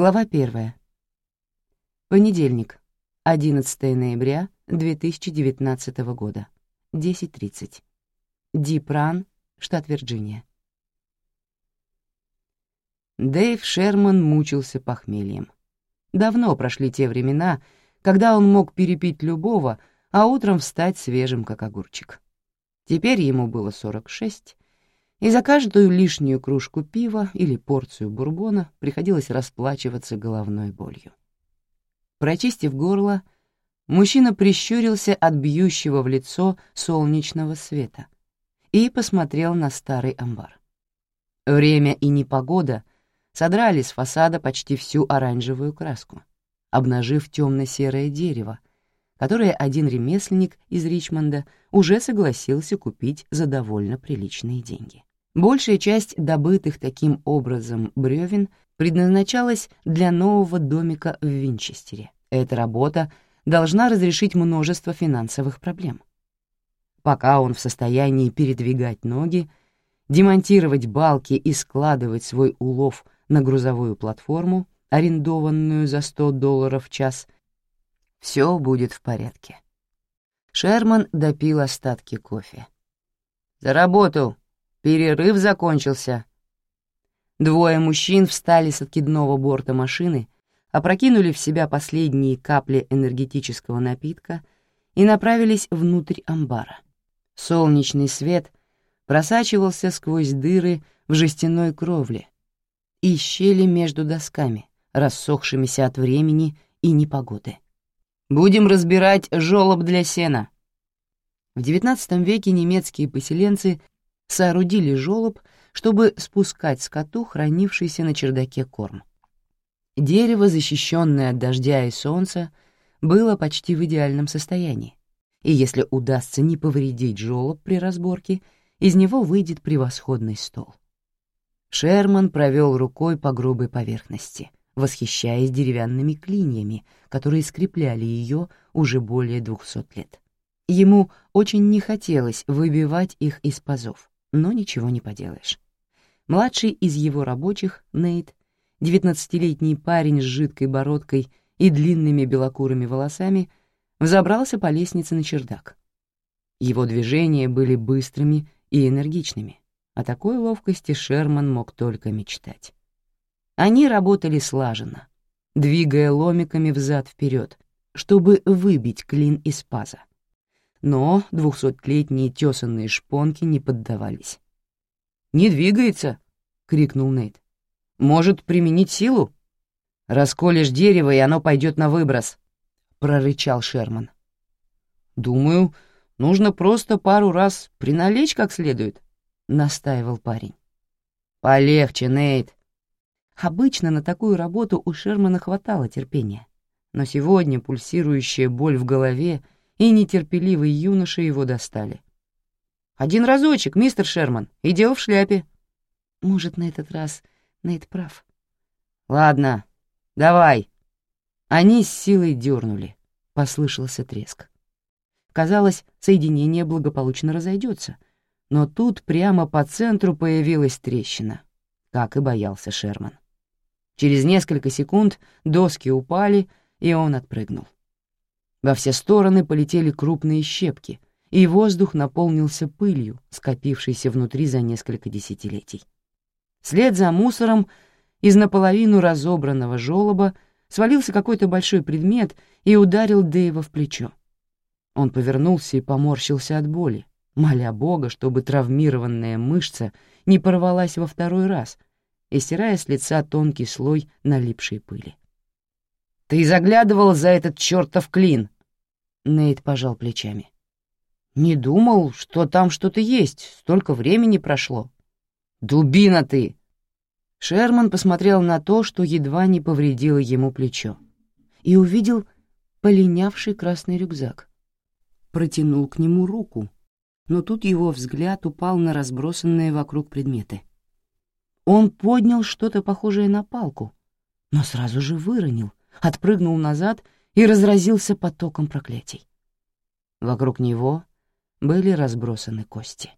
Глава первая. Понедельник, 11 ноября 2019 года, 10.30. Дипран, штат Вирджиния. Дэйв Шерман мучился похмельем. Давно прошли те времена, когда он мог перепить любого, а утром встать свежим, как огурчик. Теперь ему было 46, и за каждую лишнюю кружку пива или порцию бурбона приходилось расплачиваться головной болью. Прочистив горло, мужчина прищурился от бьющего в лицо солнечного света и посмотрел на старый амбар. Время и непогода содрали с фасада почти всю оранжевую краску, обнажив темно-серое дерево, которое один ремесленник из Ричмонда уже согласился купить за довольно приличные деньги. Большая часть добытых таким образом бревен предназначалась для нового домика в Винчестере. Эта работа должна разрешить множество финансовых проблем. Пока он в состоянии передвигать ноги, демонтировать балки и складывать свой улов на грузовую платформу, арендованную за 100 долларов в час, все будет в порядке. Шерман допил остатки кофе. «За работу!» Перерыв закончился. Двое мужчин встали с откидного борта машины, опрокинули в себя последние капли энергетического напитка и направились внутрь амбара. Солнечный свет просачивался сквозь дыры в жестяной кровле и щели между досками, рассохшимися от времени и непогоды. «Будем разбирать жёлоб для сена». В XIX веке немецкие поселенцы — соорудили жёлоб, чтобы спускать скоту, хранившийся на чердаке корм. Дерево, защищенное от дождя и солнца, было почти в идеальном состоянии, и если удастся не повредить жёлоб при разборке, из него выйдет превосходный стол. Шерман провел рукой по грубой поверхности, восхищаясь деревянными клиньями, которые скрепляли ее уже более двухсот лет. Ему очень не хотелось выбивать их из пазов но ничего не поделаешь. Младший из его рабочих, Нейт, девятнадцатилетний парень с жидкой бородкой и длинными белокурыми волосами, взобрался по лестнице на чердак. Его движения были быстрыми и энергичными. О такой ловкости Шерман мог только мечтать. Они работали слаженно, двигая ломиками взад-вперед, чтобы выбить клин из паза но двухсотлетние тесанные шпонки не поддавались. «Не двигается!» — крикнул Нейт. «Может применить силу?» «Расколешь дерево, и оно пойдет на выброс», — прорычал Шерман. «Думаю, нужно просто пару раз приналечь как следует», — настаивал парень. «Полегче, Нейт». Обычно на такую работу у Шермана хватало терпения, но сегодня пульсирующая боль в голове — и нетерпеливый юноша его достали. «Один разочек, мистер Шерман, и дело в шляпе». «Может, на этот раз Нейт прав». «Ладно, давай». Они с силой дернули. Послышался треск. Казалось, соединение благополучно разойдется, но тут прямо по центру появилась трещина, как и боялся Шерман. Через несколько секунд доски упали, и он отпрыгнул. Во все стороны полетели крупные щепки, и воздух наполнился пылью, скопившейся внутри за несколько десятилетий. Вслед за мусором из наполовину разобранного желоба свалился какой-то большой предмет и ударил Дэйва в плечо. Он повернулся и поморщился от боли, моля Бога, чтобы травмированная мышца не порвалась во второй раз и стирая с лица тонкий слой налипшей пыли. «Ты заглядывал за этот чертов клин!» Нейт пожал плечами. «Не думал, что там что-то есть, столько времени прошло». «Дубина ты!» Шерман посмотрел на то, что едва не повредило ему плечо, и увидел полинявший красный рюкзак. Протянул к нему руку, но тут его взгляд упал на разбросанные вокруг предметы. Он поднял что-то похожее на палку, но сразу же выронил, отпрыгнул назад и разразился потоком проклятий. Вокруг него были разбросаны кости.